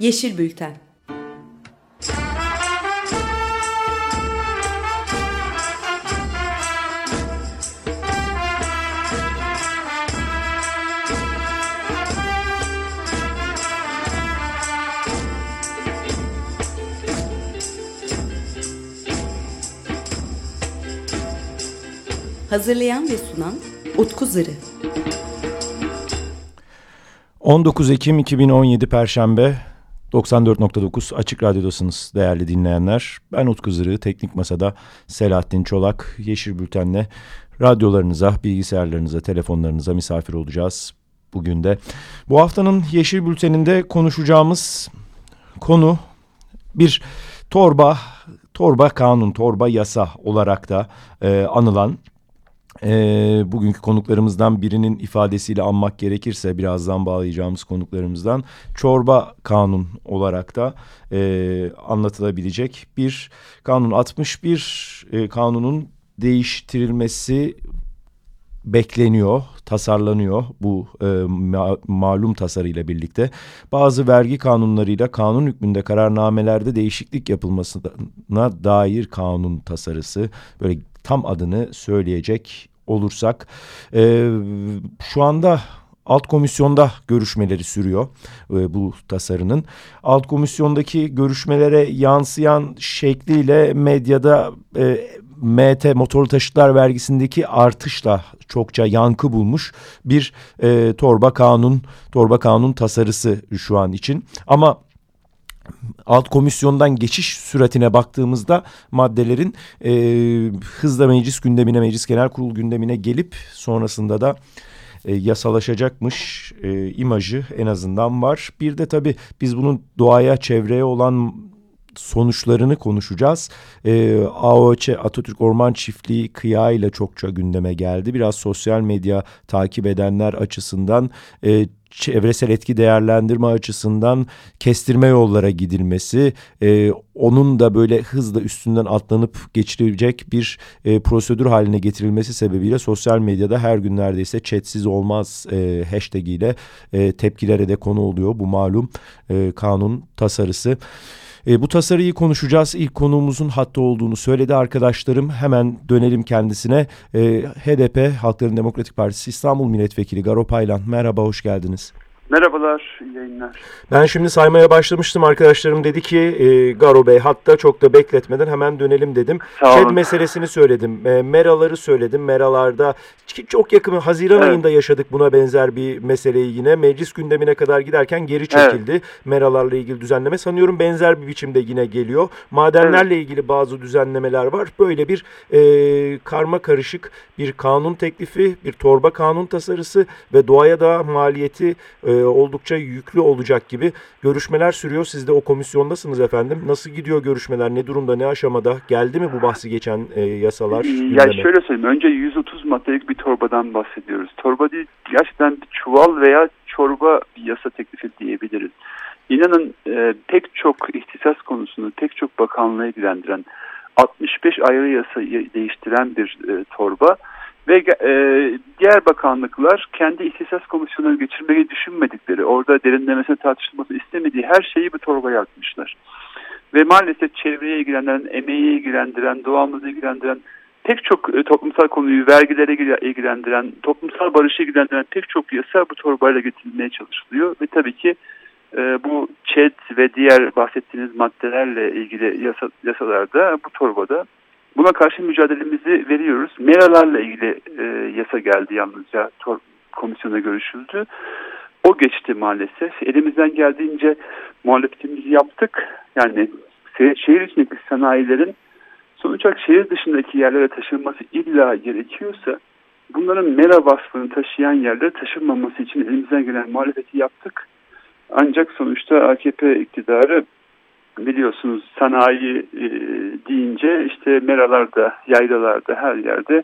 Yeşil Bülten Hazırlayan ve sunan Utku Zırı. 19 Ekim 2017 Perşembe 94.9 Açık Radyo'dasınız değerli dinleyenler. Ben Utku Zırı, Teknik Masa'da Selahattin Çolak, Yeşil Bülten'le radyolarınıza, bilgisayarlarınıza, telefonlarınıza misafir olacağız bugün de. Bu haftanın Yeşil Bülten'inde konuşacağımız konu bir torba, torba kanun, torba yasa olarak da e, anılan e, bugünkü konuklarımızdan birinin ifadesiyle anmak gerekirse birazdan bağlayacağımız konuklarımızdan çorba kanun olarak da e, anlatılabilecek bir kanun 61 e, kanunun değiştirilmesi bekleniyor, tasarlanıyor bu e, ma malum tasarıyla birlikte. Bazı vergi kanunlarıyla kanun hükmünde kararnamelerde değişiklik yapılmasına dair kanun tasarısı böyle tam adını söyleyecek olursak e, şu anda alt komisyonda görüşmeleri sürüyor e, bu tasarının. Alt komisyondaki görüşmelere yansıyan şekliyle medyada e, MT motorlu taşıtlar vergisindeki artışla çokça yankı bulmuş bir e, torba kanun torba kanun tasarısı şu an için. Ama alt komisyondan geçiş süratine baktığımızda maddelerin e, hızla meclis gündemine, meclis genel kurul gündemine gelip sonrasında da e, yasalaşacakmış e, imajı en azından var. Bir de tabii biz bunun doğaya, çevreye olan sonuçlarını konuşacağız. E, AOÇ Atatürk Orman Çiftliği kıya ile çokça gündeme geldi. Biraz sosyal medya takip edenler açısından e, çevresel etki değerlendirme açısından kestirme yollara gidilmesi, e, onun da böyle hızla üstünden atlanıp geçirilecek bir e, prosedür haline getirilmesi sebebiyle sosyal medyada her gün neredeyse chatsiz olmaz e, hashtag ile e, tepkilere de konu oluyor bu malum e, kanun tasarısı. E, bu tasarıyı konuşacağız. İlk konuğumuzun hatta olduğunu söyledi arkadaşlarım. Hemen dönelim kendisine. E, HDP Halkların Demokratik Partisi İstanbul Milletvekili Garo Paylan. Merhaba, hoş geldiniz. Merhabalar, iyi yayınlar. Ben şimdi saymaya başlamıştım. Arkadaşlarım dedi ki e, Garo Bey hatta çok da bekletmeden hemen dönelim dedim. ÇED meselesini söyledim. E, meraları söyledim. Meralarda çok yakın Haziran evet. ayında yaşadık buna benzer bir meseleyi yine. Meclis gündemine kadar giderken geri çekildi. Evet. Meralarla ilgili düzenleme. Sanıyorum benzer bir biçimde yine geliyor. Madenlerle evet. ilgili bazı düzenlemeler var. Böyle bir e, karma karışık bir kanun teklifi, bir torba kanun tasarısı ve doğaya da maliyeti e, oldukça yüklü olacak gibi görüşmeler sürüyor. Siz de o komisyondasınız efendim. Nasıl gidiyor görüşmeler? Ne durumda? Ne aşamada? Geldi mi bu bahsi geçen e, yasalar? Ya şöyle söyleyeyim. Önce 130 maddelik bir torbadan bahsediyoruz. Torba değil gerçekten bir çuval veya çorba bir yasa teklifi diyebiliriz. İnanın e, pek çok ihtisas konusunu pek çok bakanlığı ilgilendiren 65 ayrı yasa değiştiren bir e, torba ve e, diğer bakanlıklar kendi ihtisas komisyonları geçirmeyi düşünmedikleri, orada derinlemesine tartışılması istemediği her şeyi bu torbaya atmışlar. Ve maalesef çevreye ilgilendiren, emeği ilgilendiren, doğamızı ilgilendiren, pek çok e, toplumsal konuyu vergilere ilgilendiren, toplumsal barışı ilgilendiren pek çok yasa bu torbayla getirilmeye çalışılıyor. Ve tabii ki e, bu ÇED ve diğer bahsettiğiniz maddelerle ilgili yasa, yasalarda bu torbada Buna karşı mücadelemizi veriyoruz. Meralarla ilgili e, yasa geldi yalnızca komisyona görüşüldü. O geçti maalesef. Elimizden geldiğince muhalefetimizi yaptık. Yani şehir içindeki sanayilerin sonuç olarak şehir dışındaki yerlere taşınması illa gerekiyorsa bunların mera vasfını taşıyan yerlere taşınmaması için elimizden gelen muhalefeti yaptık. Ancak sonuçta AKP iktidarı biliyorsunuz sanayi e, deyince işte meralarda, yaylalarda her yerde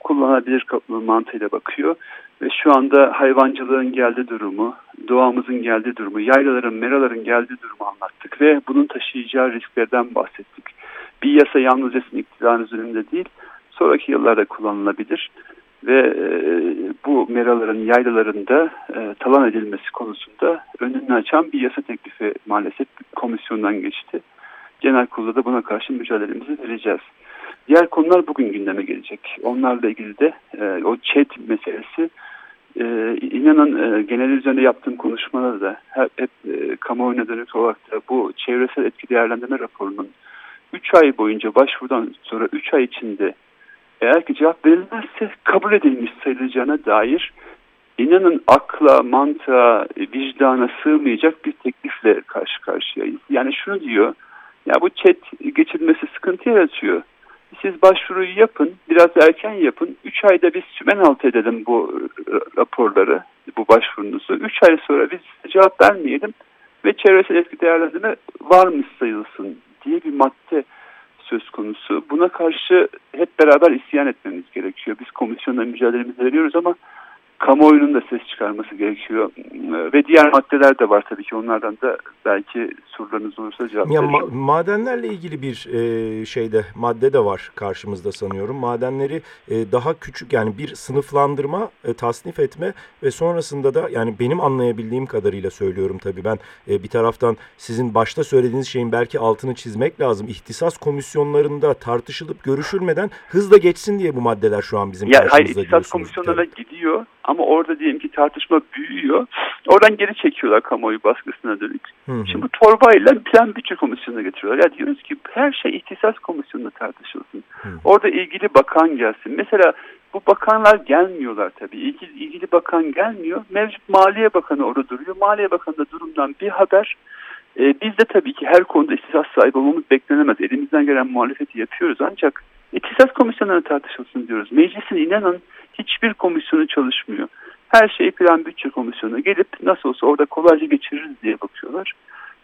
kullanabilir mantığıyla bakıyor. Ve şu anda hayvancılığın geldiği durumu, doğamızın geldiği durumu, yaylaların, meraların geldiği durumu anlattık ve bunun taşıyacağı risklerden bahsettik. Bir yasa yalnızca iktidarın üzerinde değil, sonraki yıllarda kullanılabilir. Ve e, bu meraların yaylalarında e, talan edilmesi konusunda önünü açan bir yasa teklifi maalesef komisyondan geçti. Genel kurulda da buna karşı mücadelemizi vereceğiz. Diğer konular bugün gündeme gelecek. Onlarla ilgili de e, o chat meselesi e, inanın genel üzerinde yaptığım konuşmalarda da hep, hep kamuoyuna dönük olarak da bu çevresel etki değerlendirme raporunun 3 ay boyunca başvurudan sonra 3 ay içinde eğer ki cevap verilmezse kabul edilmiş sayılacağına dair inanın akla, mantığa, vicdana sığmayacak bir teklifle karşı karşıyayız. Yani şunu diyor, ya bu chat geçilmesi sıkıntı yaratıyor. Siz başvuruyu yapın, biraz erken yapın. 3 ayda biz sümen alt edelim bu raporları, bu başvurunuzu. 3 ay sonra biz cevap vermeyelim ve çevresel etki değerlendirme varmış sayılsın diye bir madde söz konusu. Buna karşı hep beraber isyan etmemiz gerekiyor. Biz komisyonla mücadelemizi veriyoruz ama kamuoyunun da ses çıkarması gerekiyor. Ve diğer maddeler de var tabii ki onlardan da belki sorularınız olursa cevap ya, ma madenlerle ilgili bir e, şeyde madde de var karşımızda sanıyorum. Madenleri e, daha küçük yani bir sınıflandırma, e, tasnif etme ve sonrasında da yani benim anlayabildiğim kadarıyla söylüyorum tabii ben e, bir taraftan sizin başta söylediğiniz şeyin belki altını çizmek lazım. İhtisas komisyonlarında tartışılıp görüşülmeden hızla geçsin diye bu maddeler şu an bizim ya, karşımızda hayır, ihtisas komisyonlarına gidiyor ama orada diyelim ki tartışma büyüyor. Oradan geri çekiyorlar kamuoyu baskısına dönük. Hı hı. Şimdi bu torbayla plan bütçe komisyonuna getiriyorlar. Ya diyoruz ki her şey ihtisas komisyonunda tartışılsın. Hı. Orada ilgili bakan gelsin. Mesela bu bakanlar gelmiyorlar tabii. İlgili, ilgili bakan gelmiyor. Mevcut Maliye Bakanı orada duruyor. Maliye Bakanı da durumdan bir haber. Ee, biz de tabii ki her konuda ihtisas sahibi olmamız beklenemez. Elimizden gelen muhalefeti yapıyoruz ancak İhtisas komisyonları tartışılsın diyoruz. Meclisin inanın hiçbir komisyonu çalışmıyor. Her şeyi plan bütçe komisyonuna gelip nasıl olsa orada kolayca geçiririz diye bakıyorlar.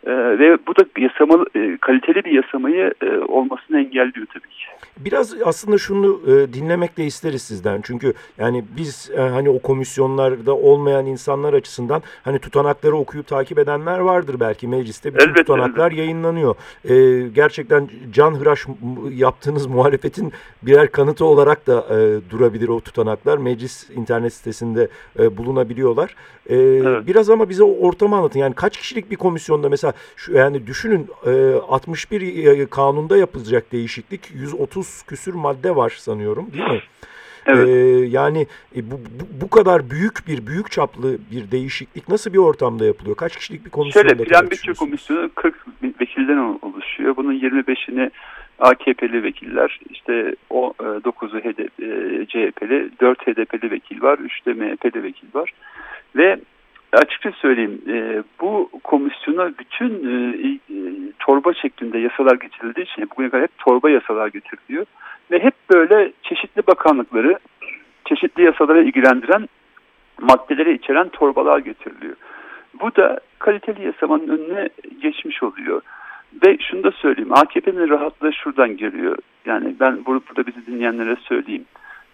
Ee, ve bu da yasamalı, e, kaliteli bir yasamayı e, olmasını engelliyor tabii ki. Biraz aslında şunu e, dinlemek de isteriz sizden. Çünkü yani biz e, hani o komisyonlarda olmayan insanlar açısından hani tutanakları okuyup takip edenler vardır belki mecliste. Bütün elbette, tutanaklar elbette. yayınlanıyor. E, gerçekten can hıraş yaptığınız muhalefetin birer kanıtı olarak da e, durabilir o tutanaklar. Meclis internet sitesinde e, bulunabiliyorlar. E, evet. Biraz ama bize o ortamı anlatın. Yani kaç kişilik bir komisyonda mesela şu yani düşünün e, 61 e, kanunda yapılacak değişiklik 130 küsür madde var sanıyorum değil mi? Evet. Ee, yani e, bu, bu, bu kadar büyük bir büyük çaplı bir değişiklik nasıl bir ortamda yapılıyor? Kaç kişilik bir komisyonda Şöyle plan bütçe komisyonu 40 vekilden oluşuyor. Bunun 25'ini AKP'li vekiller, işte o 9'u HDP, e, CHP'li, 4 HDP'li vekil var, 3 de MHP'li vekil var. Ve açıkça söyleyeyim e, bu komisyona bütün e, e, torba şeklinde yasalar getirildiği için bugüne kadar hep torba yasalar getiriliyor. Ve hep böyle çeşitli bakanlıkları çeşitli yasalara ilgilendiren maddeleri içeren torbalar getiriliyor. Bu da kaliteli yasamanın önüne geçmiş oluyor. Ve şunu da söyleyeyim AKP'nin rahatlığı şuradan geliyor. Yani ben burada bizi dinleyenlere söyleyeyim.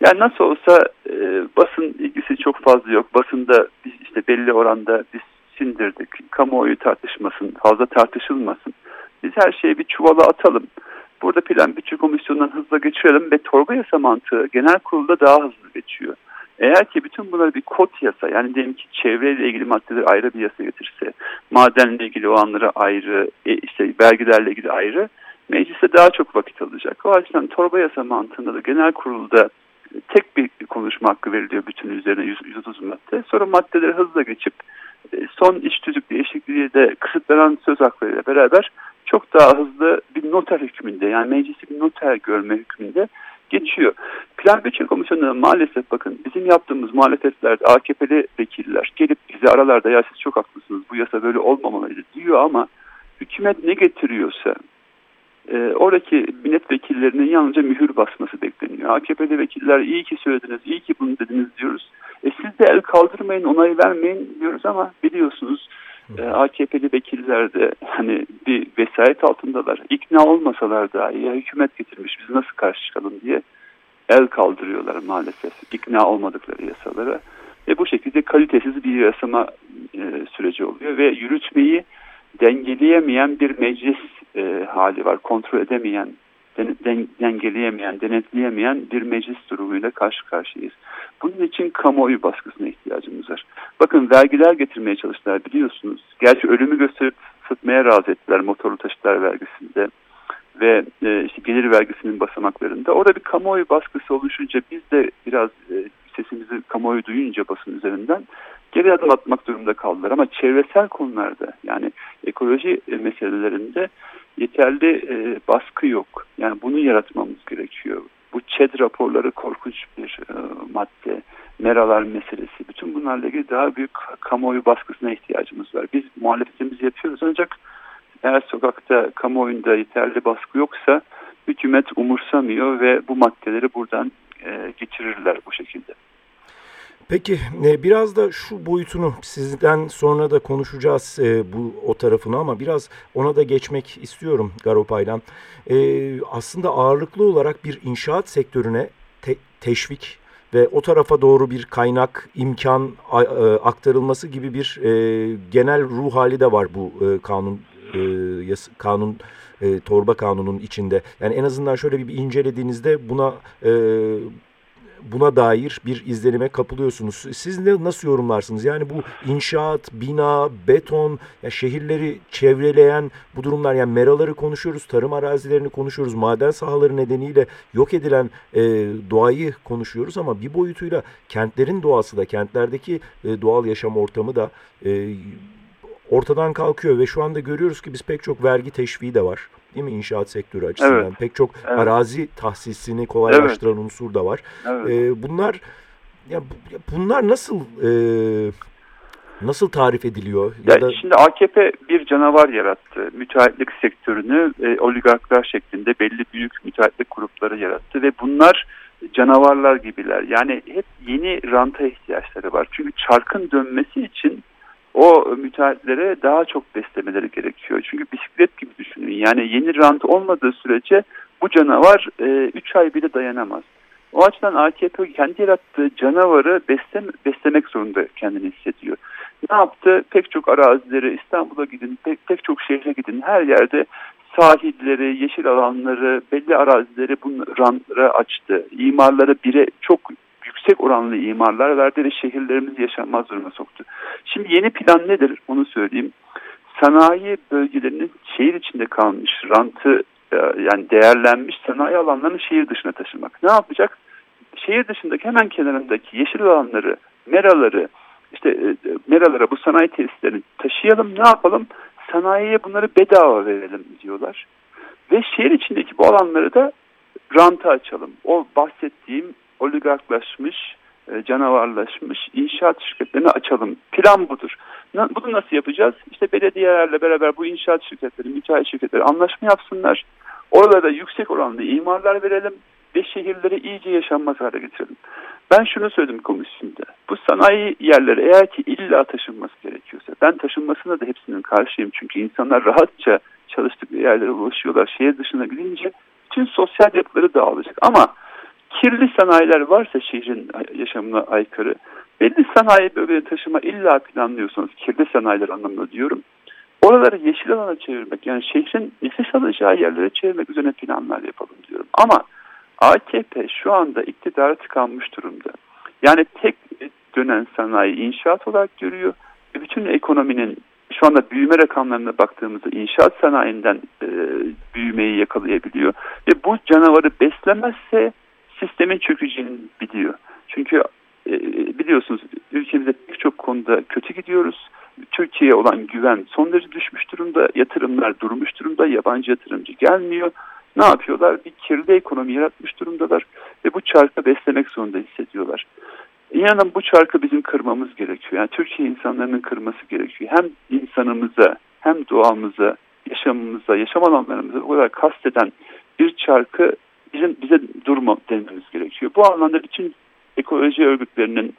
Yani nasıl olsa e, basın ilgisi çok fazla yok. Basında biz işte belli oranda biz sindirdik. Kamuoyu tartışmasın, fazla tartışılmasın. Biz her şeyi bir çuvala atalım. Burada plan bütçe komisyonundan hızla geçirelim ve torba yasa mantığı genel kurulda daha hızlı geçiyor. Eğer ki bütün bunları bir kod yasa yani diyelim ki çevreyle ilgili maddeler ayrı bir yasa getirse, madenle ilgili olanları ayrı, e, işte vergilerle ilgili ayrı, mecliste daha çok vakit alacak. O açıdan torba yasa mantığında da genel kurulda tek bir konuşma hakkı veriliyor bütün üzerine 130 madde. Sonra maddeleri hızla geçip e, son iç tüzük değişikliği de kısıtlanan söz haklarıyla beraber çok daha hızlı bir noter hükmünde yani meclisi bir noter görme hükmünde geçiyor. Plan bütçe komisyonu maalesef bakın bizim yaptığımız muhalefetlerde AKP'li vekiller gelip bize aralarda ya siz çok haklısınız bu yasa böyle olmamalıydı diyor ama hükümet ne getiriyorsa e, oradaki milletvekillerinin yalnızca mühür basması bekleniyor. AKP'li vekiller iyi ki söylediniz, iyi ki bunu dediniz diyoruz. E siz de el kaldırmayın, onay vermeyin diyoruz ama biliyorsunuz e, AKP'li vekiller de hani bir vesayet altındalar. İkna olmasalar dahi ya hükümet getirmiş biz nasıl karşı çıkalım diye el kaldırıyorlar maalesef ikna olmadıkları yasalara. Ve bu şekilde kalitesiz bir yasama e, süreci oluyor ve yürütmeyi dengeleyemeyen bir meclis e, hali var. Kontrol edemeyen, dengeleyemeyen, denetleyemeyen bir meclis durumuyla karşı karşıyayız. Bunun için kamuoyu baskısına ihtiyacımız var. Bakın vergiler getirmeye çalıştılar biliyorsunuz. Gerçi ölümü gösterip sıtmaya razı ettiler motorlu taşıtlar vergisinde ve e, işte gelir vergisinin basamaklarında. Orada bir kamuoyu baskısı oluşunca biz de biraz e, sesimizi kamuoyu duyunca basın üzerinden geri adım atmak durumunda kaldılar. Ama çevresel konularda yani ekoloji meselelerinde yeterli e, baskı yok. Yani bunu yaratmamız gerekiyor. Bu ÇED raporları korkunç bir e, madde. Meralar meselesi. Bütün bunlarla ilgili daha büyük kamuoyu baskısına ihtiyacımız var. Biz muhalefetimizi yapıyoruz ancak eğer sokakta kamuoyunda yeterli baskı yoksa hükümet umursamıyor ve bu maddeleri buradan e, geçirirler bu şekilde. Peki e, biraz da şu boyutunu sizden sonra da konuşacağız e, bu o tarafını ama biraz ona da geçmek istiyorum Garopay'la. E, aslında ağırlıklı olarak bir inşaat sektörüne te teşvik ve o tarafa doğru bir kaynak, imkan aktarılması gibi bir genel ruh hali de var bu kanun kanun torba kanunun içinde. Yani en azından şöyle bir incelediğinizde buna buna dair bir izlenime kapılıyorsunuz. Siz ne, nasıl yorumlarsınız? Yani bu inşaat, bina, beton, ya şehirleri çevreleyen bu durumlar yani meraları konuşuyoruz, tarım arazilerini konuşuyoruz, maden sahaları nedeniyle yok edilen e, doğayı konuşuyoruz ama bir boyutuyla kentlerin doğası da, kentlerdeki e, doğal yaşam ortamı da e, ortadan kalkıyor ve şu anda görüyoruz ki biz pek çok vergi teşviği de var. Değil mi inşaat sektörü açısından? Evet. Pek çok evet. arazi tahsisini kolaylaştıran evet. unsur da var. Evet. Ee, bunlar ya bunlar nasıl e, nasıl tarif ediliyor? Ya, ya da... Şimdi AKP bir canavar yarattı. Müteahhitlik sektörünü e, oligarklar şeklinde belli büyük müteahhitlik grupları yarattı ve bunlar canavarlar gibiler. Yani hep yeni ranta ihtiyaçları var. Çünkü çarkın dönmesi için o müteahhitlere daha çok beslemeleri gerekiyor. Çünkü bisiklet gibi düşünün. Yani yeni rant olmadığı sürece bu canavar 3 e, ay bile dayanamaz. O açıdan AKP kendi yarattığı canavarı beslem, beslemek zorunda kendini hissediyor. Ne yaptı? Pek çok arazileri İstanbul'a gidin, pek, pek çok şehre gidin. Her yerde sahilleri, yeşil alanları, belli arazileri bunlara açtı. İmarları bire çok yüksek oranlı imarlar verdi ve şehirlerimizi yaşanmaz duruma soktu. Şimdi yeni plan nedir onu söyleyeyim. Sanayi bölgelerinin şehir içinde kalmış rantı e, yani değerlenmiş sanayi alanlarını şehir dışına taşımak. Ne yapacak? Şehir dışındaki hemen kenarındaki yeşil alanları, meraları, işte e, meralara bu sanayi tesislerini taşıyalım ne yapalım? Sanayiye bunları bedava verelim diyorlar. Ve şehir içindeki bu alanları da ranta açalım. O bahsettiğim oligarklaşmış, e, canavarlaşmış inşaat şirketlerini açalım. Plan budur. Bunu nasıl yapacağız? İşte belediyelerle beraber bu inşaat şirketleri, müteahhit şirketleri anlaşma yapsınlar. Oralarda yüksek oranlı imarlar verelim ve şehirleri iyice yaşanmaz hale getirelim. Ben şunu söyledim komisyonda. Bu sanayi yerleri eğer ki illa taşınması gerekiyorsa ben taşınmasına da hepsinin karşıyım. Çünkü insanlar rahatça çalıştıkları yerlere ulaşıyorlar. Şehir dışına gidince bütün sosyal yapıları dağılacak. Ama kirli sanayiler varsa şehrin yaşamına aykırı, belli sanayi bölgeleri taşıma illa planlıyorsanız, kirli sanayiler anlamında diyorum, oraları yeşil alana çevirmek, yani şehrin nefes alacağı yerlere çevirmek üzerine planlar yapalım diyorum. Ama AKP şu anda iktidara tıkanmış durumda. Yani tek dönen sanayi inşaat olarak görüyor bütün ekonominin şu anda büyüme rakamlarına baktığımızda inşaat sanayinden e, büyümeyi yakalayabiliyor. Ve bu canavarı beslemezse sistemin çökeceğini biliyor. Çünkü e, biliyorsunuz ülkemizde pek çok konuda kötü gidiyoruz. Türkiye'ye olan güven son derece düşmüş durumda. Yatırımlar durmuş durumda. Yabancı yatırımcı gelmiyor. Ne yapıyorlar? Bir kirli ekonomi yaratmış durumdalar ve bu çarkı beslemek zorunda hissediyorlar. İnanın bu çarkı bizim kırmamız gerekiyor. Yani Türkiye insanlarının kırması gerekiyor. Hem insanımıza hem doğamıza, yaşamımıza, yaşam alanlarımıza o kadar kasteden bir çarkı bizim bize durma dememiz gerekiyor. Bu anlamda bütün ekoloji örgütlerinin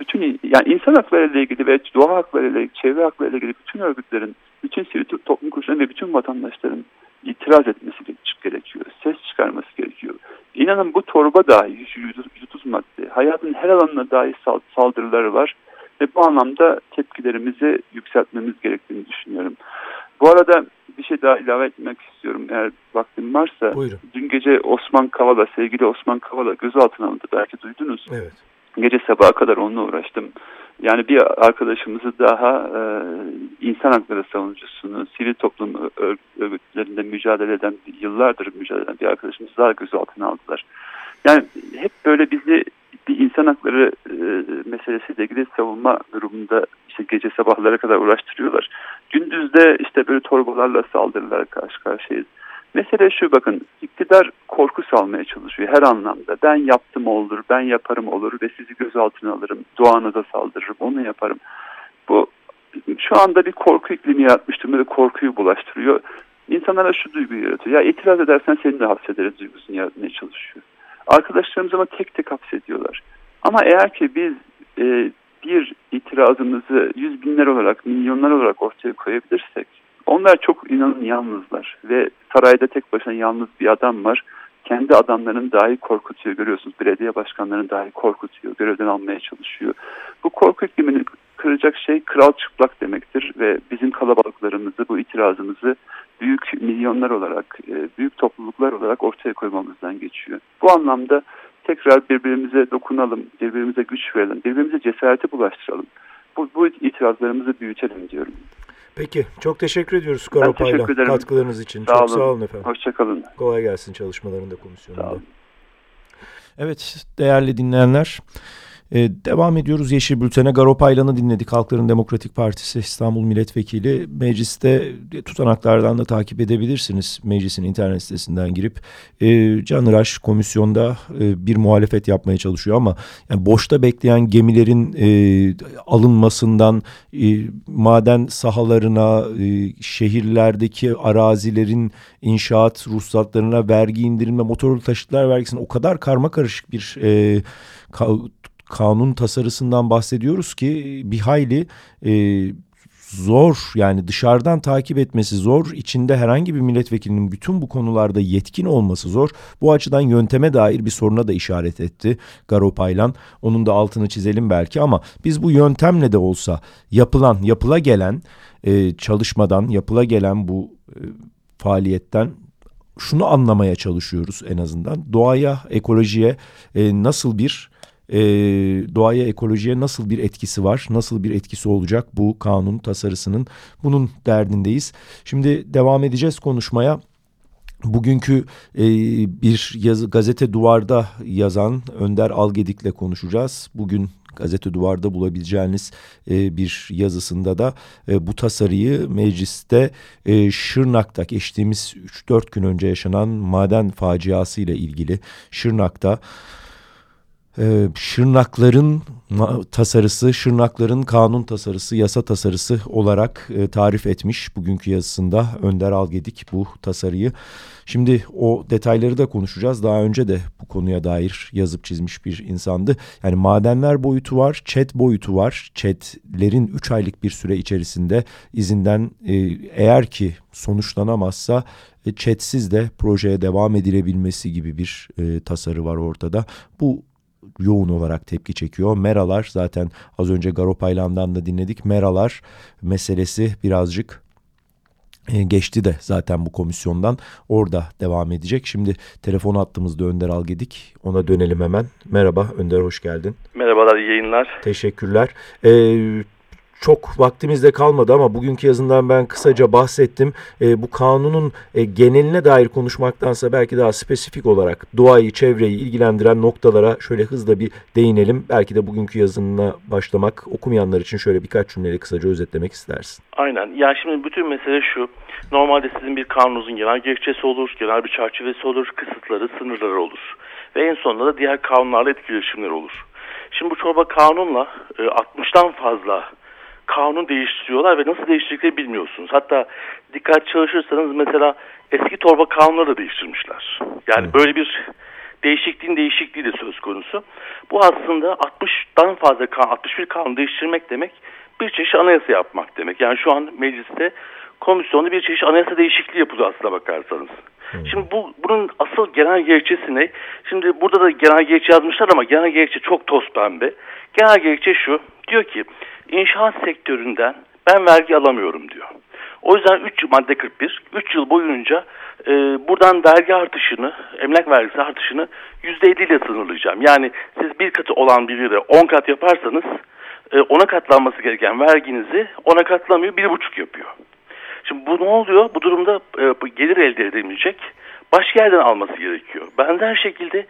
bütün yani insan hakları ile ilgili ve doğa hakları ile ilgili, çevre hakları ile ilgili bütün örgütlerin, bütün sivil toplum kuruluşlarının ve bütün vatandaşların itiraz etmesi gerekiyor. Ses çıkarması gerekiyor. İnanın bu torba dahi 130 madde hayatın her alanına dahi saldırıları var ve bu anlamda tepkilerimizi yükseltmemiz gerektiğini düşünüyorum. Bu arada bir şey daha ilave etmek istiyorum eğer vaktim varsa. Buyurun. Dün gece Osman Kavala, sevgili Osman Kavala gözaltına alındı. Belki duydunuz. Evet. Gece sabaha kadar onunla uğraştım. Yani bir arkadaşımızı daha e, insan hakları savunucusunu, sivil toplum örgütlerinde mücadele eden, yıllardır mücadele eden bir arkadaşımızı daha gözaltına aldılar. Yani hep böyle bizi bir insan hakları e, meselesiyle ilgili savunma durumunda işte gece sabahlara kadar uğraştırıyorlar. Gündüzde işte böyle torbalarla saldırılar karşı karşıyayız. Mesele şu bakın iktidar korku salmaya çalışıyor her anlamda. Ben yaptım olur, ben yaparım olur ve sizi gözaltına alırım, doğanıza saldırırım, onu yaparım. Bu şu anda bir korku iklimi yaratmış durumda korkuyu bulaştırıyor. İnsanlara şu duyguyu yaratıyor. Ya itiraz edersen seni de hapsederiz duygusunu yaratmaya çalışıyor. Arkadaşlarımız ama tek tek hapsediyorlar. Ama eğer ki biz e, bir itirazımızı yüz binler olarak, milyonlar olarak ortaya koyabilirsek onlar çok inanın yalnızlar ve sarayda tek başına yalnız bir adam var. Kendi adamlarını dahi korkutuyor görüyorsunuz. Belediye başkanlarını dahi korkutuyor. Görevden almaya çalışıyor. Bu korku iklimini kıracak şey kral çıplak demektir ve bizim kalabalıklarımızı, bu itirazımızı büyük milyonlar olarak, e, büyük topluluklar olarak ortaya koymamızdan geçiyor. Bu anlamda tekrar birbirimize dokunalım, birbirimize güç verelim, birbirimize cesareti bulaştıralım. Bu, bu itirazlarımızı büyütelim diyorum. Peki. Çok teşekkür ediyoruz Karopayla katkılarınız için. Sağ çok olun. sağ olun efendim. Hoşçakalın. Kolay gelsin çalışmalarında komisyonunda. Sağ olun. Evet değerli dinleyenler. Ee, devam ediyoruz Yeşil Bülten'e. Garopaylan'ı dinledik. Halkların Demokratik Partisi İstanbul Milletvekili. Mecliste tutanaklardan da takip edebilirsiniz. Meclisin internet sitesinden girip. E, Canıraş komisyonda e, bir muhalefet yapmaya çalışıyor ama yani boşta bekleyen gemilerin e, alınmasından e, maden sahalarına, e, şehirlerdeki arazilerin inşaat ruhsatlarına vergi indirilme, motorlu taşıtlar vergisine o kadar karma karışık bir e, kanun tasarısından bahsediyoruz ki bir hayli e, zor yani dışarıdan takip etmesi zor. içinde herhangi bir milletvekilinin bütün bu konularda yetkin olması zor. Bu açıdan yönteme dair bir soruna da işaret etti Garopaylan. Onun da altını çizelim belki ama biz bu yöntemle de olsa yapılan, yapıla gelen e, çalışmadan, yapıla gelen bu e, faaliyetten şunu anlamaya çalışıyoruz en azından. Doğaya, ekolojiye e, nasıl bir e, doğaya, ekolojiye nasıl bir etkisi var, nasıl bir etkisi olacak bu kanun tasarısının bunun derdindeyiz. Şimdi devam edeceğiz konuşmaya. Bugünkü e, bir yazı, gazete duvarda yazan Önder Algedik'le konuşacağız. Bugün gazete duvarda bulabileceğiniz e, bir yazısında da e, bu tasarıyı mecliste e, Şırnak'ta geçtiğimiz 3-4 gün önce yaşanan maden faciası ile ilgili Şırnak'ta e, Şırnakların tasarısı, Şırnakların kanun tasarısı, yasa tasarısı olarak e, tarif etmiş bugünkü yazısında Önder Algedik bu tasarıyı. Şimdi o detayları da konuşacağız. Daha önce de bu konuya dair yazıp çizmiş bir insandı. Yani madenler boyutu var, chat boyutu var. Chatlerin 3 aylık bir süre içerisinde izinden e, eğer ki sonuçlanamazsa e, chatsiz de projeye devam edilebilmesi gibi bir e, tasarı var ortada. Bu yoğun olarak tepki çekiyor. Meralar zaten az önce Garopaylan'dan da dinledik. Meralar meselesi birazcık e, geçti de zaten bu komisyondan orada devam edecek. Şimdi telefon attığımızda Önder Algedik ona dönelim hemen. Merhaba Önder hoş geldin. Merhabalar iyi yayınlar. Teşekkürler. Ee, çok vaktimiz de kalmadı ama bugünkü yazından ben kısaca bahsettim. E, bu kanunun e, geneline dair konuşmaktansa belki daha spesifik olarak doğayı, çevreyi ilgilendiren noktalara şöyle hızla bir değinelim. Belki de bugünkü yazınına başlamak okumayanlar için şöyle birkaç cümleyle kısaca özetlemek istersin. Aynen. Yani şimdi bütün mesele şu. Normalde sizin bir kanununuzun genel gerekçesi olur, genel bir çerçevesi olur, kısıtları, sınırları olur. Ve en sonunda da diğer kanunlarla etkileşimler olur. Şimdi bu çorba kanunla e, 60'tan fazla kanun değiştiriyorlar ve nasıl değiştirdikleri bilmiyorsunuz. Hatta dikkat çalışırsanız mesela eski torba kanunları da değiştirmişler. Yani böyle bir değişikliğin değişikliği de söz konusu. Bu aslında 60'dan fazla kanun, 61 kanun değiştirmek demek bir çeşit anayasa yapmak demek. Yani şu an mecliste komisyonda bir çeşit anayasa değişikliği yapılıyor aslına bakarsanız. Hmm. Şimdi bu bunun asıl genel gerekçesi ne? Şimdi burada da genel gerekçe yazmışlar ama genel gerekçe çok toz pembe. Genel gerekçe şu. Diyor ki inşaat sektöründen ben vergi alamıyorum diyor. O yüzden 3 madde 41 3 yıl boyunca e, buradan vergi artışını, emlak vergisi artışını %50 ile sınırlayacağım. Yani siz bir katı olan bir yere 10 kat yaparsanız e, ona katlanması gereken verginizi ona katlamıyor, bir buçuk yapıyor. Şimdi bu ne oluyor? Bu durumda e, gelir elde edilmeyecek. Başka yerden alması gerekiyor. Benzer şekilde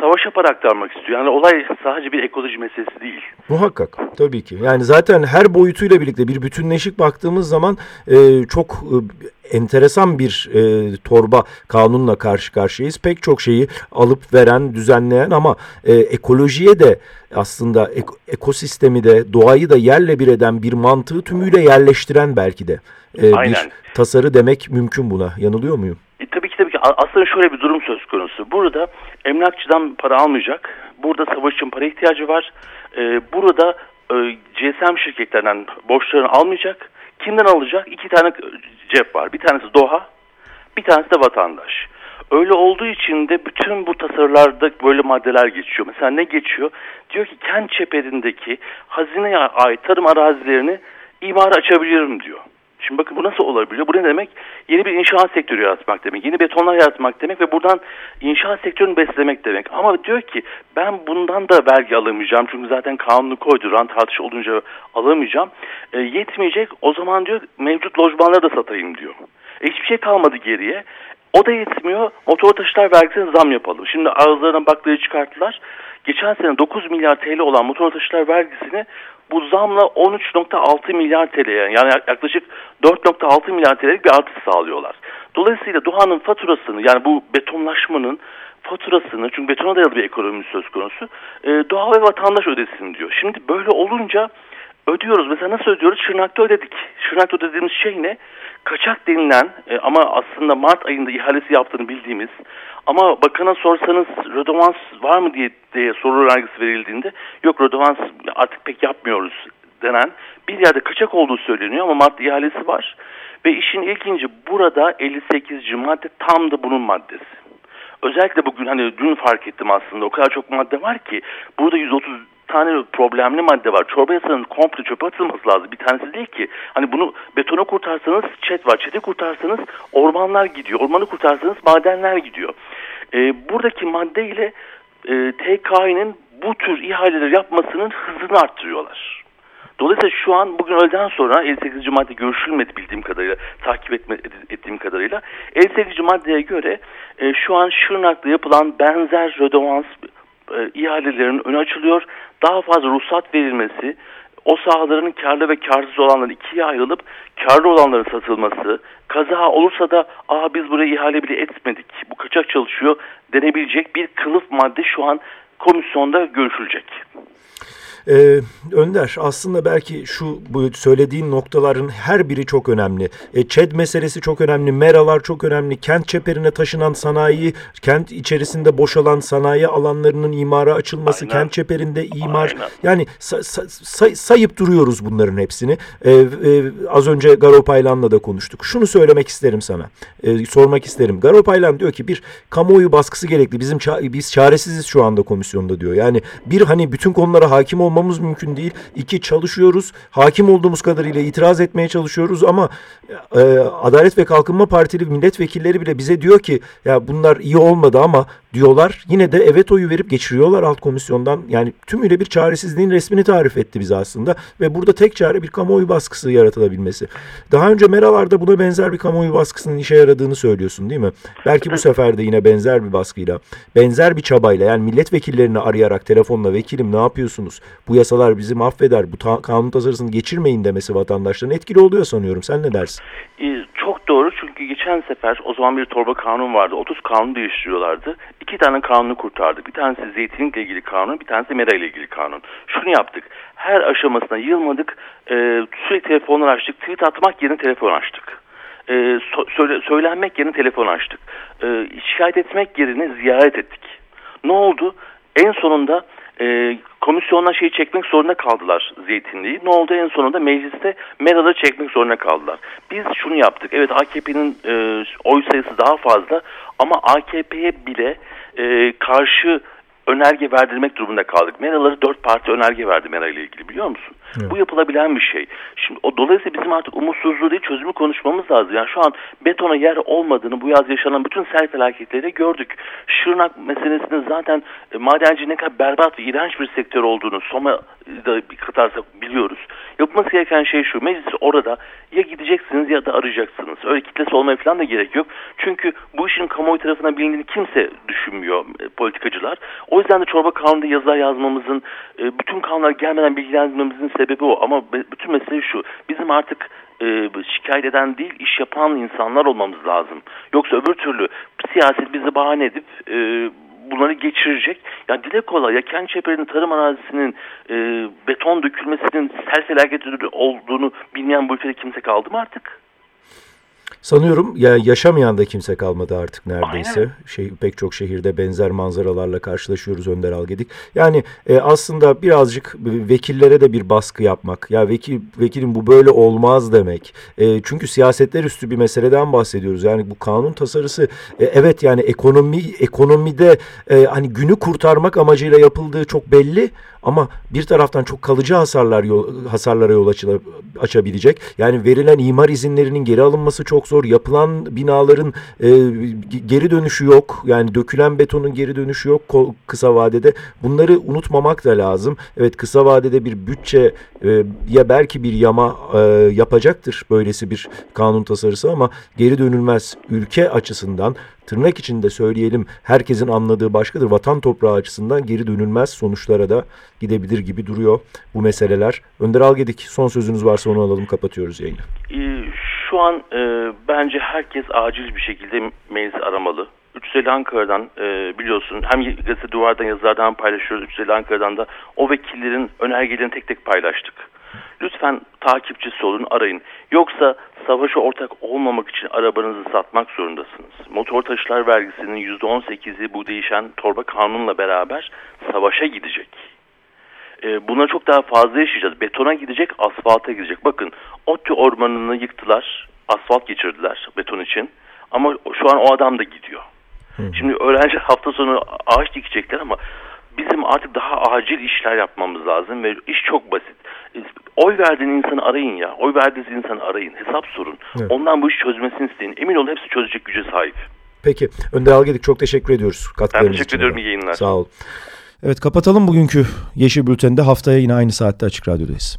savaşa para aktarmak istiyor. Yani olay sadece bir ekoloji meselesi değil. Muhakkak tabii ki. Yani zaten her boyutuyla birlikte bir bütünleşik baktığımız zaman e, çok e, enteresan bir e, torba kanunla karşı karşıyayız. Pek çok şeyi alıp veren, düzenleyen ama e, ekolojiye de aslında ek, ekosistemi de doğayı da yerle bir eden bir mantığı tümüyle yerleştiren belki de e, bir tasarı demek mümkün buna. Yanılıyor muyum? E, tabii ki tabii ki aslında şöyle bir durum söz konusu. Burada emlakçıdan para almayacak. Burada savaş için para ihtiyacı var. Ee, burada e, GSM şirketlerinden borçlarını almayacak. Kimden alacak? İki tane cep var. Bir tanesi Doha, bir tanesi de vatandaş. Öyle olduğu için de bütün bu tasarılarda böyle maddeler geçiyor. Mesela ne geçiyor? Diyor ki kent çeperindeki hazineye ait tarım arazilerini imara açabilirim diyor. Şimdi bakın bu nasıl olabiliyor? Bu ne demek? Yeni bir inşaat sektörü yaratmak demek. Yeni betonlar yaratmak demek ve buradan inşaat sektörünü beslemek demek. Ama diyor ki ben bundan da vergi alamayacağım. Çünkü zaten kanunu koydu. Rant artışı olunca alamayacağım. E, yetmeyecek. O zaman diyor mevcut lojmanları da satayım diyor. E, hiçbir şey kalmadı geriye. O da yetmiyor. Motor taşıtlar vergisine zam yapalım. Şimdi ağızlarına baktığı çıkarttılar. Geçen sene 9 milyar TL olan motor taşıtlar vergisini bu zamla 13.6 milyar TL'ye yani yaklaşık 4.6 milyar TL'lik bir artış sağlıyorlar. Dolayısıyla Doğan'ın faturasını yani bu betonlaşmanın faturasını çünkü betona dayalı bir ekonomi söz konusu e, doğa ve vatandaş ödesin diyor. Şimdi böyle olunca ödüyoruz. Mesela nasıl ödüyoruz? Şırnak'ta ödedik. Şırnak'ta ödediğimiz şey ne? Kaçak denilen e, ama aslında Mart ayında ihalesi yaptığını bildiğimiz ama bakana sorsanız Rodovans var mı diye, diye soru önergesi verildiğinde yok Rodovans artık pek yapmıyoruz denen bir yerde kaçak olduğu söyleniyor ama madde ihalesi var. Ve işin ilginci burada 58. madde tam da bunun maddesi. Özellikle bugün hani dün fark ettim aslında o kadar çok madde var ki burada 130 tane problemli madde var. Çorba yasanın komple çöpe atılması lazım. Bir tanesi değil ki. Hani bunu betona kurtarsanız çet var. Çeti kurtarsanız ormanlar gidiyor. Ormanı kurtarsanız madenler gidiyor. E, buradaki maddeyle e, TKİ'nin bu tür ihaleler yapmasının hızını arttırıyorlar. Dolayısıyla şu an bugün öğleden sonra 58. madde görüşülmedi bildiğim kadarıyla, takip etme, ettiğim kadarıyla. 58. maddeye göre e, şu an Şırnak'ta yapılan benzer redovans e, ihalelerinin önü açılıyor. Daha fazla ruhsat verilmesi, o sahaların karlı ve karsız olanların ikiye ayrılıp karlı olanların satılması, kaza olursa da aa biz buraya ihale bile etmedik, bu kaçak çalışıyor denebilecek bir kılıf madde şu an komisyonda görüşülecek. Ee, Önder aslında belki şu bu söylediğin noktaların her biri çok önemli. E, ÇED meselesi çok önemli, meralar çok önemli. Kent çeperine taşınan sanayi, kent içerisinde boşalan sanayi alanlarının imara açılması, Aynen. kent çeperinde imar. Aynen. Yani say, say, sayıp duruyoruz bunların hepsini. Ee, e, az önce Garopaylan'la da konuştuk. Şunu söylemek isterim sana. E, sormak isterim. Garopaylan diyor ki bir kamuoyu baskısı gerekli. Bizim biz çaresiziz şu anda komisyonda diyor. Yani bir hani bütün konulara hakim olmak olmamız mümkün değil. İki çalışıyoruz. Hakim olduğumuz kadarıyla itiraz etmeye çalışıyoruz ama e, Adalet ve Kalkınma Partili milletvekilleri bile bize diyor ki ya bunlar iyi olmadı ama diyorlar. Yine de evet oyu verip geçiriyorlar alt komisyondan. Yani tümüyle bir çaresizliğin resmini tarif etti bize aslında ve burada tek çare bir kamuoyu baskısı yaratılabilmesi. Daha önce meralarda buna benzer bir kamuoyu baskısının işe yaradığını söylüyorsun değil mi? Belki bu sefer de yine benzer bir baskıyla, benzer bir çabayla yani milletvekillerini arayarak telefonla vekilim ne yapıyorsunuz? Bu yasalar bizi mahveder. Bu kanun tasarısını geçirmeyin demesi vatandaşların etkili oluyor sanıyorum. Sen ne dersin? Çok doğru çünkü geçen sefer o zaman bir torba kanun vardı. 30 kanun değiştiriyorlardı. İki tane kanunu kurtardık. Bir tanesi zeytinlikle ilgili kanun, bir tanesi mera ile ilgili kanun. Şunu yaptık. Her aşamasına yılmadık. E, sürekli telefonlar açtık. Tweet atmak yerine telefon açtık. E, so söyle söylenmek yerine telefon açtık. E, şikayet etmek yerine ziyaret ettik. Ne oldu? En sonunda e, komisyondan şeyi çekmek zorunda kaldılar zeytinliği. Ne oldu en sonunda mecliste meraları çekmek zorunda kaldılar. Biz şunu yaptık. Evet AKP'nin e, oy sayısı daha fazla ama AKP'ye bile e, karşı önerge verdirmek durumunda kaldık. Meraları dört parti önerge verdi Mera ile ilgili biliyor musun? Evet. Bu yapılabilen bir şey. Şimdi o dolayısıyla bizim artık umutsuzluğu değil çözümü konuşmamız lazım. Yani şu an betona yer olmadığını bu yaz yaşanan bütün sel felaketleri gördük. Şırnak meselesinin zaten e, madenci ne kadar berbat ve iğrenç bir sektör olduğunu Soma'da bir katarsak biliyoruz. Yapılması gereken şey şu. Meclis orada ya gideceksiniz ya da arayacaksınız. Öyle kitlesi olmaya falan da gerek yok. Çünkü bu işin kamuoyu tarafından bilindiğini kimse düşünmüyor e, politikacılar. O yüzden de çorba kanunda yazılar yazmamızın, e, bütün kanunlar gelmeden bilgilendirmemizin sebebi o. Ama bütün mesele şu. Bizim artık e, şikayet eden değil iş yapan insanlar olmamız lazım. Yoksa öbür türlü siyaset bizi bahane edip e, bunları geçirecek. Yani dile kolay ya kendi çeperinin tarım arazisinin e, beton dökülmesinin sel felaketi olduğunu bilmeyen bu ülkede kimse kaldı mı artık? Sanıyorum ya yaşamayan da kimse kalmadı artık neredeyse. Aynen. Şey, pek çok şehirde benzer manzaralarla karşılaşıyoruz Önder Algedik. Yani e, aslında birazcık vekillere de bir baskı yapmak. Ya vekil vekilin bu böyle olmaz demek. E, çünkü siyasetler üstü bir meseleden bahsediyoruz. Yani bu kanun tasarısı e, evet yani ekonomi ekonomide e, hani günü kurtarmak amacıyla yapıldığı çok belli ama bir taraftan çok kalıcı hasarlar yol, hasarlara yol açabilecek. Yani verilen imar izinlerinin geri alınması çok zor. Yapılan binaların e, geri dönüşü yok. Yani dökülen betonun geri dönüşü yok kısa vadede. Bunları unutmamak da lazım. Evet kısa vadede bir bütçe e, ya belki bir yama e, yapacaktır böylesi bir kanun tasarısı ama geri dönülmez ülke açısından tırnak içinde söyleyelim herkesin anladığı başkadır. Vatan toprağı açısından geri dönülmez sonuçlara da gidebilir gibi duruyor bu meseleler. Önder Algedik son sözünüz varsa onu alalım kapatıyoruz yayını. Ee, şu an e, bence herkes acil bir şekilde meclis aramalı. 350 Ankara'dan e, biliyorsun hem gazete duvardan yazılardan paylaşıyoruz. 350 Ankara'dan da o vekillerin önergelerini tek tek paylaştık. Lütfen takipçisi olun arayın. Yoksa savaşa ortak olmamak için arabanızı satmak zorundasınız. Motor taşıtlar vergisinin %18'i bu değişen torba kanunla beraber savaşa gidecek. Ee, buna çok daha fazla yaşayacağız. Betona gidecek, asfalta gidecek. Bakın ODTÜ ormanını yıktılar, asfalt geçirdiler beton için. Ama şu an o adam da gidiyor. Hı. Şimdi öğrenci hafta sonu ağaç dikecekler ama bizim artık daha acil işler yapmamız lazım ve iş çok basit. Oy verdiğin insanı arayın ya. Oy verdiğiniz insanı arayın. Hesap sorun. Evet. Ondan bu işi çözmesini isteyin. Emin olun hepsi çözecek güce sahip. Peki. Önder Algedik çok teşekkür ediyoruz. Ben teşekkür ediyorum. İyi yayınlar. Sağ ol. Evet kapatalım bugünkü Yeşil Bülten'de. Haftaya yine aynı saatte Açık Radyo'dayız.